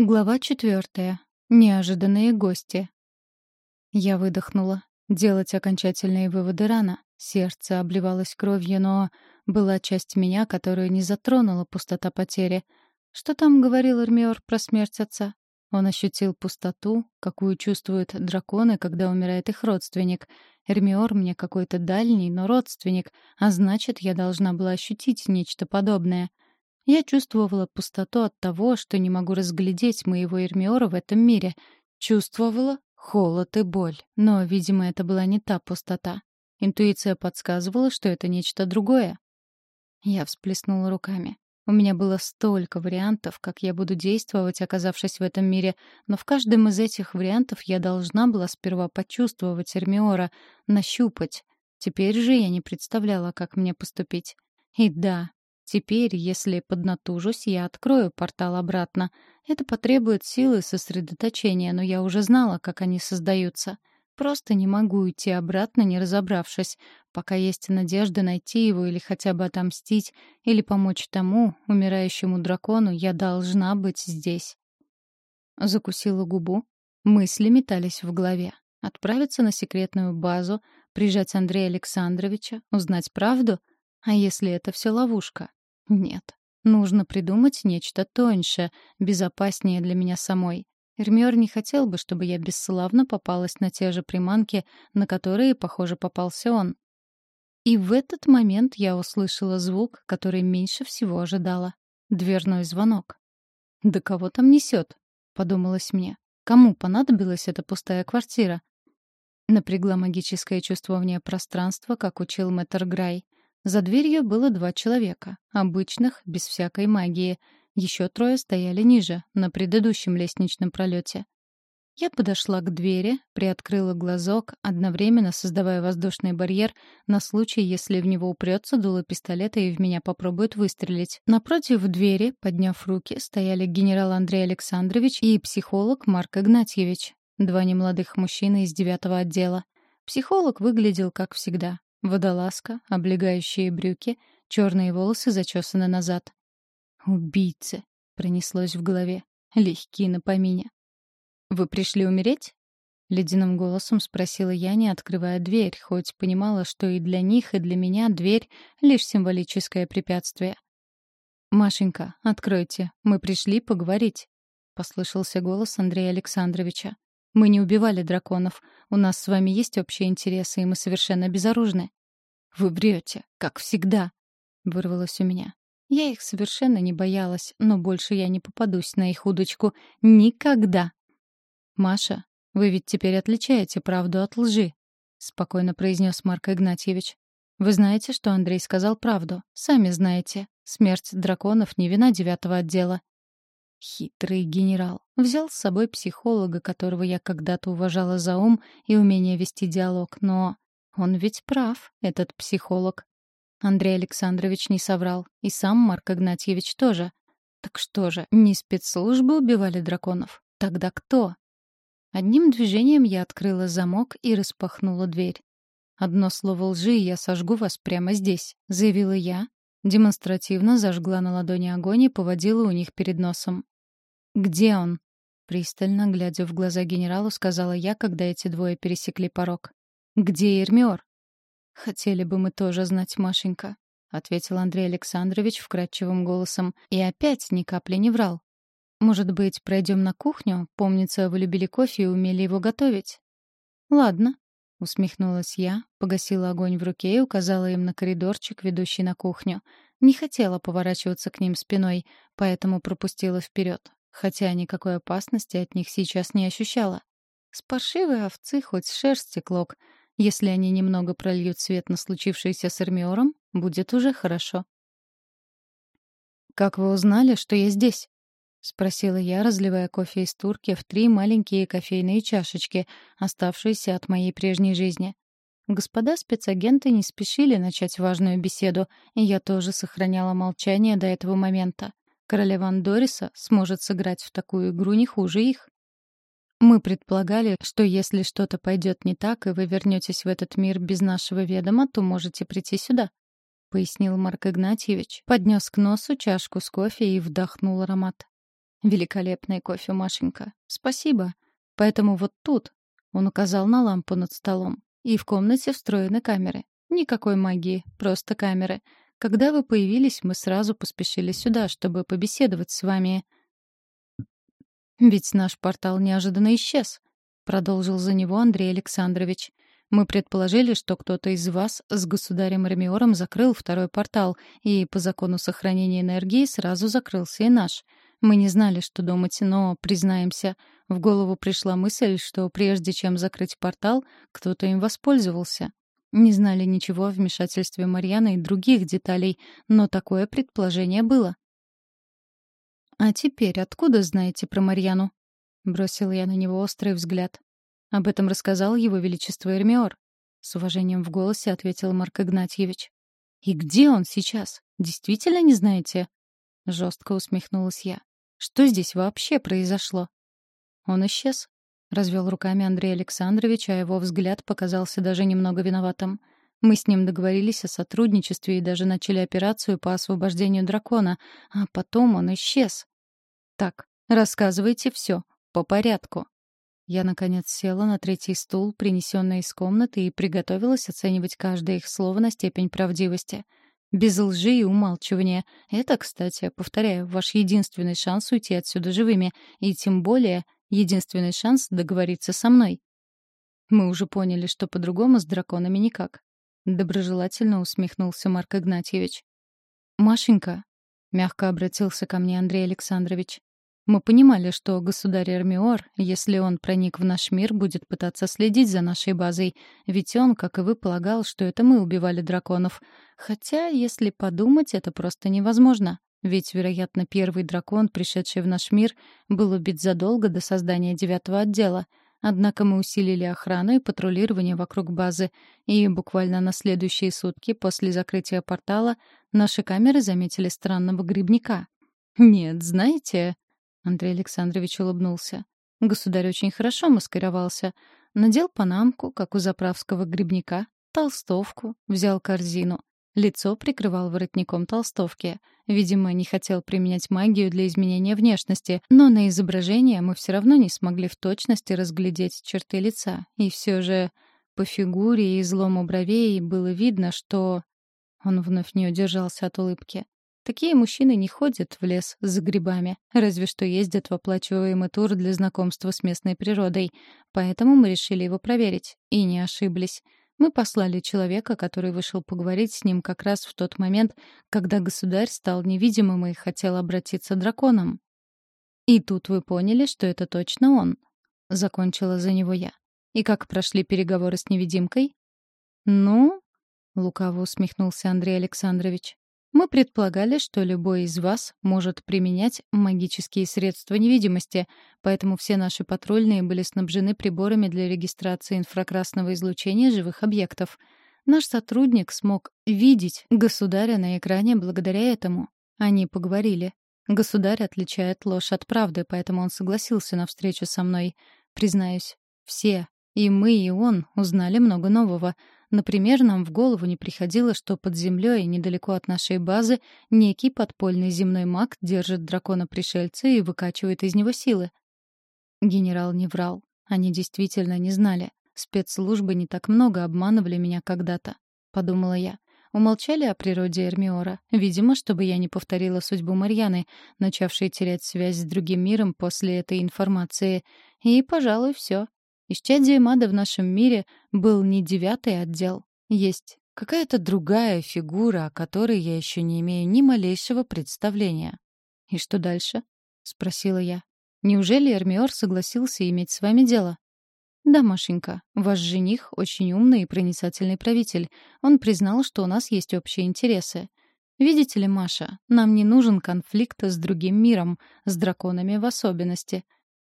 Глава четвертая. Неожиданные гости. Я выдохнула. Делать окончательные выводы рано. Сердце обливалось кровью, но была часть меня, которую не затронула пустота потери. Что там говорил Эрмиор про смерть отца? Он ощутил пустоту, какую чувствуют драконы, когда умирает их родственник. Эрмиор мне какой-то дальний, но родственник, а значит, я должна была ощутить нечто подобное — я чувствовала пустоту от того, что не могу разглядеть моего Эрмиора в этом мире. Чувствовала холод и боль. Но, видимо, это была не та пустота. Интуиция подсказывала, что это нечто другое. Я всплеснула руками. У меня было столько вариантов, как я буду действовать, оказавшись в этом мире, но в каждом из этих вариантов я должна была сперва почувствовать Эрмиора, нащупать. Теперь же я не представляла, как мне поступить. И да, Теперь, если поднатужусь, я открою портал обратно. Это потребует силы сосредоточения, но я уже знала, как они создаются. Просто не могу идти обратно, не разобравшись. Пока есть надежда найти его или хотя бы отомстить, или помочь тому, умирающему дракону, я должна быть здесь. Закусила губу. Мысли метались в голове. Отправиться на секретную базу, прижать Андрея Александровича, узнать правду? А если это все ловушка? Нет. Нужно придумать нечто тоньше, безопаснее для меня самой. Эрмиор не хотел бы, чтобы я бесславно попалась на те же приманки, на которые, похоже, попался он. И в этот момент я услышала звук, который меньше всего ожидала. Дверной звонок. «Да кого там несет?» — подумалось мне. «Кому понадобилась эта пустая квартира?» Напрягла магическое чувствование пространства, как учил мэтр Грай — за дверью было два человека, обычных, без всякой магии. Еще трое стояли ниже, на предыдущем лестничном пролете. Я подошла к двери, приоткрыла глазок, одновременно создавая воздушный барьер на случай, если в него упрется дуло пистолета и в меня попробуют выстрелить. Напротив двери, подняв руки, стояли генерал Андрей Александрович и психолог Марк Игнатьевич, два немолодых мужчины из девятого отдела. Психолог выглядел как всегда, Водолазка, облегающие брюки, черные волосы зачесаны назад. «Убийцы!» — пронеслось в голове. Легкие на помине. «Вы пришли умереть?» — ледяным голосом спросила я, не открывая дверь, хоть понимала, что и для них, и для меня дверь — лишь символическое препятствие. «Машенька, откройте, мы пришли поговорить», — послышался голос Андрея Александровича. Мы не убивали драконов. У нас с вами есть общие интересы, и мы совершенно безоружны. Вы врете, как всегда, вырвалось у меня. Я их совершенно не боялась, но больше я не попадусь на их удочку никогда. Маша, вы ведь теперь отличаете правду от лжи, спокойно произнес Марк Игнатьевич. Вы знаете, что Андрей сказал правду. Сами знаете. Смерть драконов не вина девятого отдела. Хитрый генерал. Взял с собой психолога, которого я когда-то уважала за ум и умение вести диалог, но он ведь прав, этот психолог. Андрей Александрович не соврал, и сам Марк Игнатьевич тоже. Так что же, не спецслужбы убивали драконов? Тогда кто? Одним движением я открыла замок и распахнула дверь. «Одно слово лжи, и я сожгу вас прямо здесь», — заявила я, демонстративно зажгла на ладони огонь и поводила у них перед носом. «Где он?» Пристально, глядя в глаза генералу, сказала я, когда эти двое пересекли порог. «Где Эрмиор?» «Хотели бы мы тоже знать, Машенька», — ответил Андрей Александрович вкрадчивым голосом. И опять ни капли не врал. «Может быть, пройдем на кухню? Помнится, вы любили кофе и умели его готовить?» «Ладно», — усмехнулась я, погасила огонь в руке и указала им на коридорчик, ведущий на кухню. Не хотела поворачиваться к ним спиной, поэтому пропустила вперед хотя никакой опасности от них сейчас не ощущала. С паршивой овцы хоть шерсти клок. Если они немного прольют свет на случившееся с Эрмиором, будет уже хорошо. «Как вы узнали, что я здесь?» — спросила я, разливая кофе из турки в три маленькие кофейные чашечки, оставшиеся от моей прежней жизни. Господа спецагенты не спешили начать важную беседу, и я тоже сохраняла молчание до этого момента. Королева Андориса сможет сыграть в такую игру не хуже их. Мы предполагали, что если что-то пойдет не так, и вы вернетесь в этот мир без нашего ведома, то можете прийти сюда, — пояснил Марк Игнатьевич, поднес к носу чашку с кофе и вдохнул аромат. Великолепный кофе, Машенька. Спасибо. Поэтому вот тут, он указал на лампу над столом, и в комнате встроены камеры. Никакой магии, просто камеры. Когда вы появились, мы сразу поспешили сюда, чтобы побеседовать с вами. Ведь наш портал неожиданно исчез, продолжил за него Андрей Александрович. Мы предположили, что кто-то из вас с государем Ремиором закрыл второй портал, и по закону сохранения энергии сразу закрылся и наш. Мы не знали, что думать, но, признаемся, в голову пришла мысль, что прежде чем закрыть портал, кто-то им воспользовался. Не знали ничего о вмешательстве Марьяны и других деталей, но такое предположение было. «А теперь откуда знаете про Марьяну?» — бросил я на него острый взгляд. Об этом рассказал его величество Эрмиор. С уважением в голосе ответил Марк Игнатьевич. «И где он сейчас? Действительно не знаете?» Жестко усмехнулась я. «Что здесь вообще произошло?» Он исчез. Развел руками Андрей Александрович, а его взгляд показался даже немного виноватым. Мы с ним договорились о сотрудничестве и даже начали операцию по освобождению дракона, а потом он исчез. «Так, рассказывайте все, по порядку», я, наконец, села на третий стул, принесенный из комнаты, и приготовилась оценивать каждое их слово на степень правдивости. Без лжи и умалчивания. Это, кстати, повторяю, ваш единственный шанс уйти отсюда живыми, и тем более единственный шанс договориться со мной. Мы уже поняли, что по-другому с драконами никак. Доброжелательно усмехнулся Марк Игнатьевич. «Машенька», — мягко обратился ко мне Андрей Александрович, мы понимали, что государь Эрмиор, если он проник в наш мир, будет пытаться следить за нашей базой, ведь он, как и вы, полагал, что это мы убивали драконов. Хотя, если подумать, это просто невозможно. Ведь, вероятно, первый дракон, пришедший в наш мир, был убит задолго до создания девятого отдела. Однако мы усилили охрану и патрулирование вокруг базы, и буквально на следующие сутки после закрытия портала наши камеры заметили странного грибника. Нет, знаете, Андрей Александрович улыбнулся. Государь очень хорошо маскировался. Надел панамку, как у заправского грибника, толстовку, взял корзину. Лицо прикрывал воротником толстовки. Видимо, не хотел применять магию для изменения внешности, но на изображение мы все равно не смогли в точности разглядеть черты лица. И все же по фигуре и излому бровей было видно, что... Он вновь не удержался от улыбки. Такие мужчины не ходят в лес за грибами, разве что ездят в оплачиваемый тур для знакомства с местной природой. Поэтому мы решили его проверить. И не ошиблись. Мы послали человека, который вышел поговорить с ним как раз в тот момент, когда государь стал невидимым и хотел обратиться драконом. «И тут вы поняли, что это точно он», — закончила за него я. «И как прошли переговоры с невидимкой?» «Ну...» — лукаво усмехнулся Андрей Александрович. Мы предполагали, что любой из вас может применять магические средства невидимости, поэтому все наши патрульные были снабжены приборами для регистрации инфракрасного излучения живых объектов. Наш сотрудник смог видеть государя на экране благодаря этому. Они поговорили. Государь отличает ложь от правды, поэтому он согласился на встречу со мной. Признаюсь, все, и мы, и он, узнали много нового — Например, нам в голову не приходило, что под землей, недалеко от нашей базы, некий подпольный земной маг держит дракона-пришельца и выкачивает из него силы. Генерал не врал. Они действительно не знали. Спецслужбы не так много обманывали меня когда-то, — подумала я. Умолчали о природе Эрмиора, видимо, чтобы я не повторила судьбу Марьяны, начавшей терять связь с другим миром после этой информации. И, пожалуй, все. Исчадие Мада в нашем мире был не девятый отдел. Есть какая-то другая фигура, о которой я еще не имею ни малейшего представления. «И что дальше?» — спросила я. «Неужели Эрмиор согласился иметь с вами дело?» «Да, Машенька, ваш жених очень умный и проницательный правитель. Он признал, что у нас есть общие интересы. Видите ли, Маша, нам не нужен конфликт с другим миром, с драконами в особенности.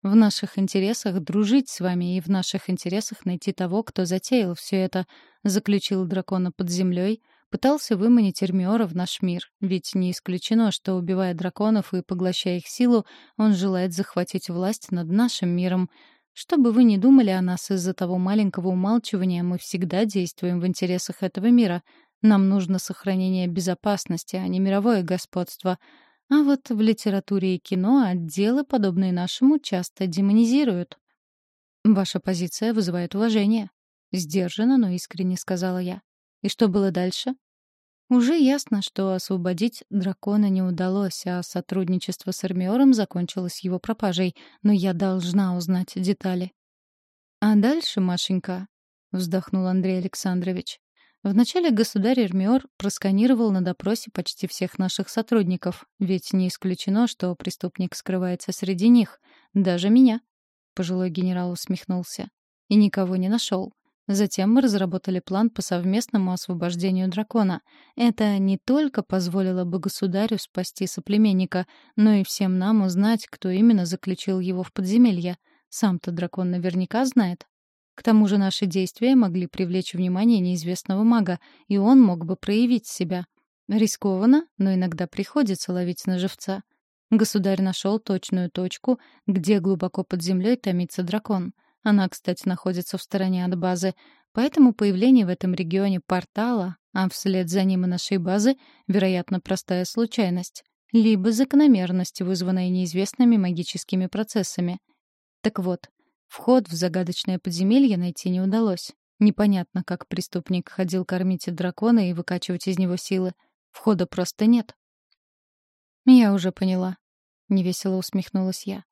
В наших интересах дружить с вами и в наших интересах найти того, кто затеял все это, заключил дракона под землей, пытался выманить Эрмиора в наш мир, ведь не исключено, что, убивая драконов и поглощая их силу, он желает захватить власть над нашим миром. Что бы вы ни думали о нас из-за того маленького умалчивания, мы всегда действуем в интересах этого мира. Нам нужно сохранение безопасности, а не мировое господство — А вот в литературе и кино отделы, подобные нашему, часто демонизируют. «Ваша позиция вызывает уважение», — сдержанно, но искренне сказала я. «И что было дальше?» Уже ясно, что освободить дракона не удалось, а сотрудничество с Эрмиором закончилось его пропажей, но я должна узнать детали. «А дальше, Машенька», — вздохнул Андрей Александрович, Вначале государь Эрмиор просканировал на допросе почти всех наших сотрудников, ведь не исключено, что преступник скрывается среди них, даже меня. Пожилой генерал усмехнулся. И никого не нашел. Затем мы разработали план по совместному освобождению дракона. Это не только позволило бы государю спасти соплеменника, но и всем нам узнать, кто именно заключил его в подземелье. Сам-то дракон наверняка знает. К тому же наши действия могли привлечь внимание неизвестного мага, и он мог бы проявить себя. Рискованно, но иногда приходится ловить на живца. Государь нашел точную точку, где глубоко под землей томится дракон. Она, кстати, находится в стороне от базы, поэтому появление в этом регионе портала, а вслед за ним и нашей базы, вероятно, простая случайность, либо закономерность, вызванная неизвестными магическими процессами. Так вот, Вход в загадочное подземелье найти не удалось. Непонятно, как преступник ходил кормить дракона и выкачивать из него силы. Входа просто нет. «Я уже поняла», — невесело усмехнулась я.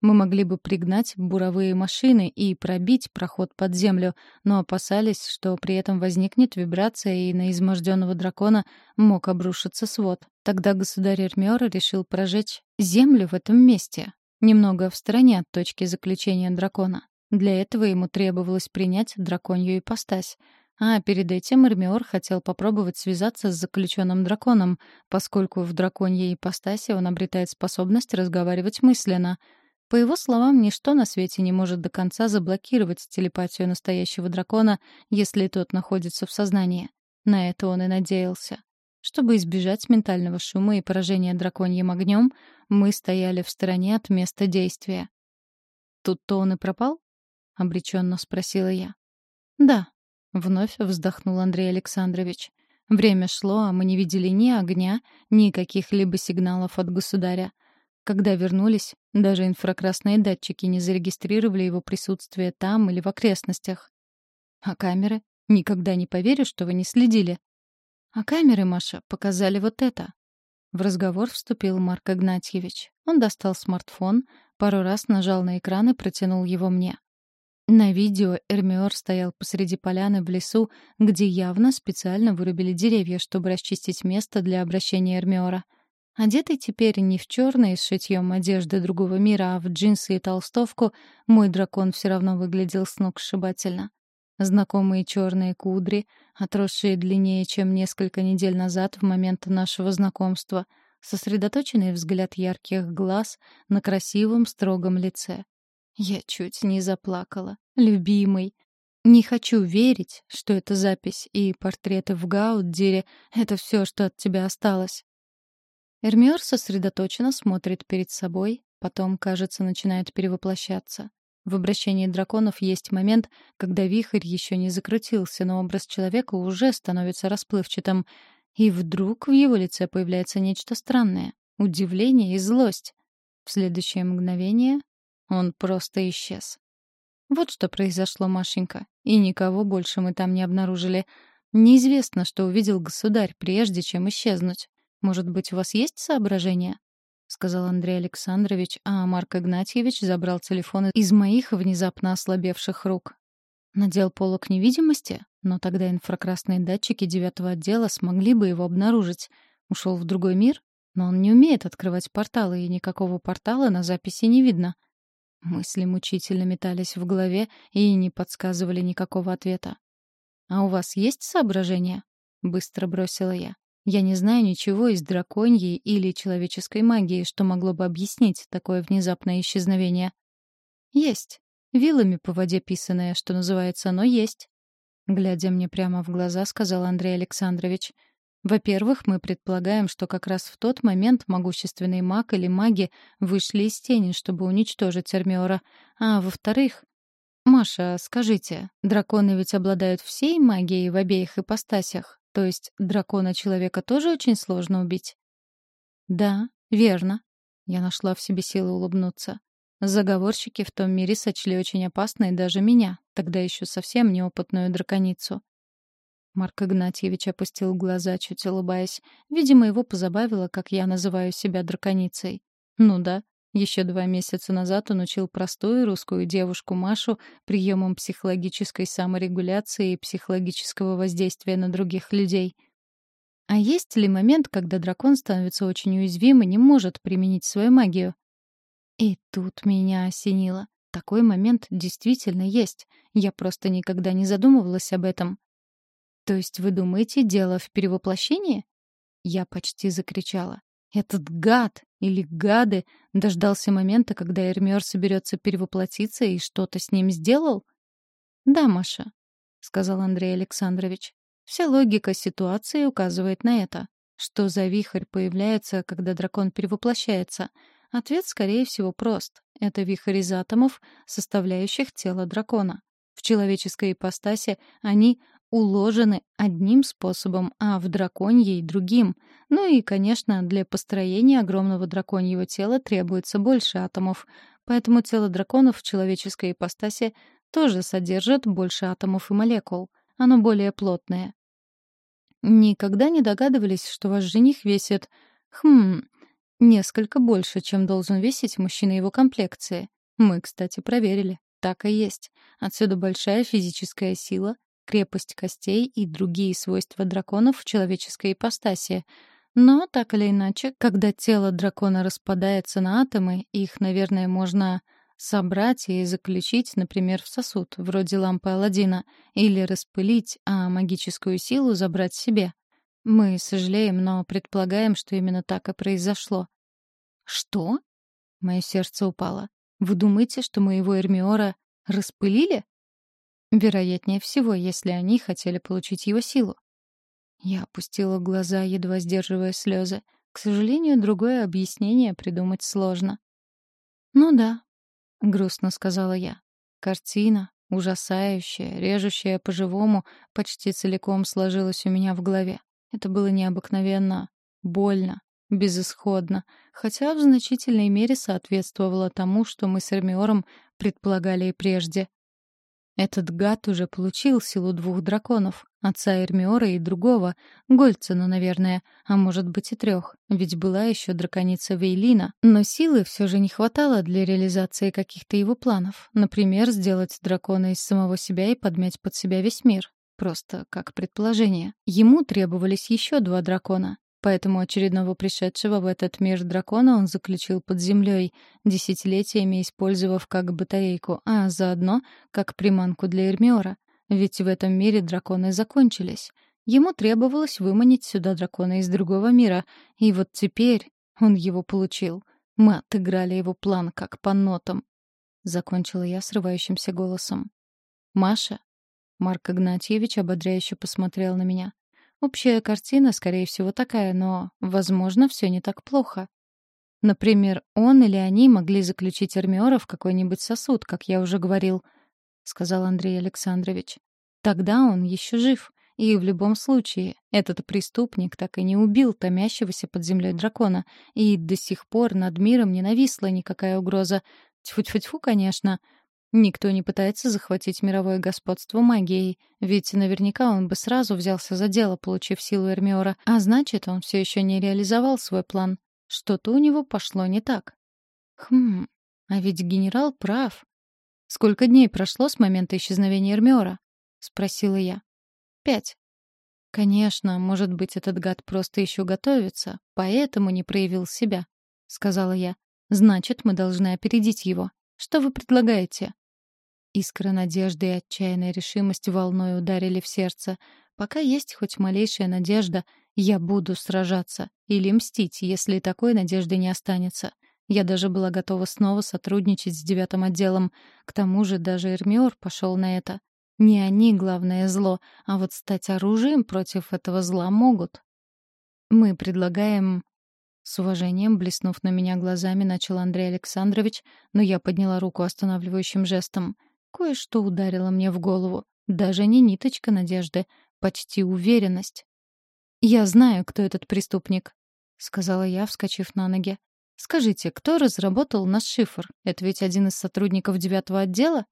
«Мы могли бы пригнать буровые машины и пробить проход под землю, но опасались, что при этом возникнет вибрация, и на изможденного дракона мог обрушиться свод. Тогда государь Эрмиор решил прожечь землю в этом месте, немного в стороне от точки заключения дракона. Для этого ему требовалось принять драконью ипостась. А перед этим Эрмиор хотел попробовать связаться с заключенным драконом, поскольку в драконьей ипостаси он обретает способность разговаривать мысленно. По его словам, ничто на свете не может до конца заблокировать телепатию настоящего дракона, если тот находится в сознании. На это он и надеялся. Чтобы избежать ментального шума и поражения драконьим огнем, мы стояли в стороне от места действия. «Тут-то он и пропал?» — обреченно спросила я. «Да», — вновь вздохнул Андрей Александрович. Время шло, а мы не видели ни огня, ни каких-либо сигналов от государя. Когда вернулись, даже инфракрасные датчики не зарегистрировали его присутствие там или в окрестностях. А камеры? Никогда не поверю, что вы не следили. А камеры, Маша, показали вот это. В разговор вступил Марк Игнатьевич. Он достал смартфон, пару раз нажал на экран и протянул его мне. На видео Эрмиор стоял посреди поляны в лесу, где явно специально вырубили деревья, чтобы расчистить место для обращения Эрмиора. Одетый теперь не в черные с шитьем одежды другого мира, а в джинсы и толстовку, мой дракон все равно выглядел сногсшибательно. Знакомые черные кудри, отросшие длиннее, чем несколько недель назад в момент нашего знакомства, сосредоточенный взгляд ярких глаз на красивом, строгом лице. Я чуть не заплакала. Любимый. Не хочу верить, что это запись и портреты в Гауддире — это все, что от тебя осталось. Эрмиор сосредоточенно смотрит перед собой, потом, кажется, начинает перевоплощаться. В обращении драконов есть момент, когда вихрь еще не закрутился, но образ человека уже становится расплывчатым. И вдруг в его лице появляется нечто странное — удивление и злость. В следующее мгновение он просто исчез. Вот что произошло, Машенька. И никого больше мы там не обнаружили. Неизвестно, что увидел государь, прежде чем исчезнуть. Может быть, у вас есть соображения? — сказал Андрей Александрович, а Марк Игнатьевич забрал телефон из моих внезапно ослабевших рук. Надел полок невидимости, но тогда инфракрасные датчики девятого отдела смогли бы его обнаружить. Ушел в другой мир, но он не умеет открывать порталы, и никакого портала на записи не видно. Мысли мучительно метались в голове и не подсказывали никакого ответа. «А у вас есть соображения?» — быстро бросила я. Я не знаю ничего из драконьей или человеческой магии, что могло бы объяснить такое внезапное исчезновение. Есть. Вилами по воде писанное, что называется, но есть. Глядя мне прямо в глаза, сказал Андрей Александрович. Во-первых, мы предполагаем, что как раз в тот момент могущественный маг или маги вышли из тени, чтобы уничтожить Эрмиора. А во-вторых... Маша, скажите, драконы ведь обладают всей магией в обеих ипостасях? То есть дракона-человека тоже очень сложно убить? Да, Верно. Я нашла в себе силы улыбнуться. Заговорщики в том мире сочли очень опасной даже меня, тогда еще совсем неопытную драконицу. Марк Игнатьевич опустил глаза, чуть улыбаясь. Видимо, его позабавило, как я называю себя драконицей. Ну да, еще два месяца назад он учил простую русскую девушку Машу приемам психологической саморегуляции и психологического воздействия на других людей. А есть ли момент, когда дракон становится очень уязвим и не может применить свою магию? И тут меня осенило. Такой момент действительно есть. Я просто никогда не задумывалась об этом. То есть вы думаете, дело в перевоплощении? Я почти закричала. Этот гад или гады дождался момента, когда Эрмиор соберется перевоплотиться и что-то с ним сделал? Да, Маша, сказал Андрей Александрович. Вся логика ситуации указывает на это. Что за вихрь появляется, когда дракон перевоплощается? Ответ, скорее всего, прост. Это вихрь из атомов, составляющих тело дракона. В человеческой ипостаси они уложены одним способом, а в драконьей — другим. Ну и, конечно, для построения огромного драконьего тела требуется больше атомов. Поэтому тело драконов в человеческой ипостаси тоже содержит больше атомов и молекул. Оно более плотное. Никогда не догадывались, что ваш жених весит... Хм... Несколько больше, чем должен весить мужчина его комплекции. Мы, кстати, проверили. Так и есть. Отсюда большая физическая сила, крепость костей и другие свойства драконов в человеческой ипостаси. Но, так или иначе, когда тело дракона распадается на атомы, их, наверное, можно собрать и заключить, например, в сосуд, вроде лампы Аладдина, или распылить, а магическую силу забрать себе. Мы сожалеем, но предполагаем, что именно так и произошло. «Что?» Мое сердце упало. «Вы думаете, что моего Эрмиора распылили?» Вероятнее всего, если они хотели получить его силу. Я опустила глаза, едва сдерживая слезы. К сожалению, другое объяснение придумать сложно. «Ну да», — грустно сказала я. Картина, ужасающая, режущая по-живому, почти целиком сложилась у меня в голове. Это было необыкновенно больно, безысходно, хотя в значительной мере соответствовало тому, что мы с Эрмиором предполагали и прежде. Этот гад уже получил силу двух драконов, отца Эрмиора и другого, Гольцена, наверное, а может быть и трех, ведь была еще драконица Вейлина, но силы все же не хватало для реализации каких-то его планов, например, сделать дракона из самого себя и подмять под себя весь мир. Просто как предположение. Ему требовались еще два дракона, Поэтому очередного пришедшего в этот мир дракона он заключил под землей, десятилетиями использовав как батарейку, а заодно как приманку для Эрмиора. Ведь в этом мире драконы закончились. Ему требовалось выманить сюда дракона из другого мира, и вот теперь он его получил. Мы отыграли его план как по нотам. Закончила я срывающимся голосом. «Маша?» Марк Игнатьевич ободряюще посмотрел на меня. Общая картина, скорее всего, такая, но, возможно, все не так плохо. Например, он или они могли заключить Эрмиора в какой-нибудь сосуд, как я уже говорил, — сказал Андрей Александрович. Тогда он еще жив. И в любом случае, этот преступник так и не убил томящегося под землей дракона, и до сих пор над миром не нависла никакая угроза. Тьфу-тьфу-тьфу, конечно. Никто не пытается захватить мировое господство магией, ведь наверняка он бы сразу взялся за дело, получив силу Эрмиора, а значит, он все еще не реализовал свой план. Что-то у него пошло не так. Хм, а ведь генерал прав. Сколько дней прошло с момента исчезновения Эрмиора? спросила я. Пять. Конечно, может быть, этот гад просто еще готовится, поэтому не проявил себя, сказала я. Значит, мы должны опередить его. Что вы предлагаете?» Искра надежды и отчаянная решимость волной ударили в сердце. Пока есть хоть малейшая надежда, я буду сражаться или мстить, если такой надежды не останется. Я даже была готова снова сотрудничать с девятым отделом. К тому же даже Эрмиор пошел на это. Не они главное зло, а вот стать оружием против этого зла могут. Мы предлагаем с уважением, блеснув на меня глазами, начал Андрей Александрович, но я подняла руку останавливающим жестом. Кое-что ударило мне в голову. Даже не ниточка надежды, почти уверенность. «Я знаю, кто этот преступник», — сказала я, вскочив на ноги. «Скажите, кто разработал наш шифр? Это ведь один из сотрудников девятого отдела?»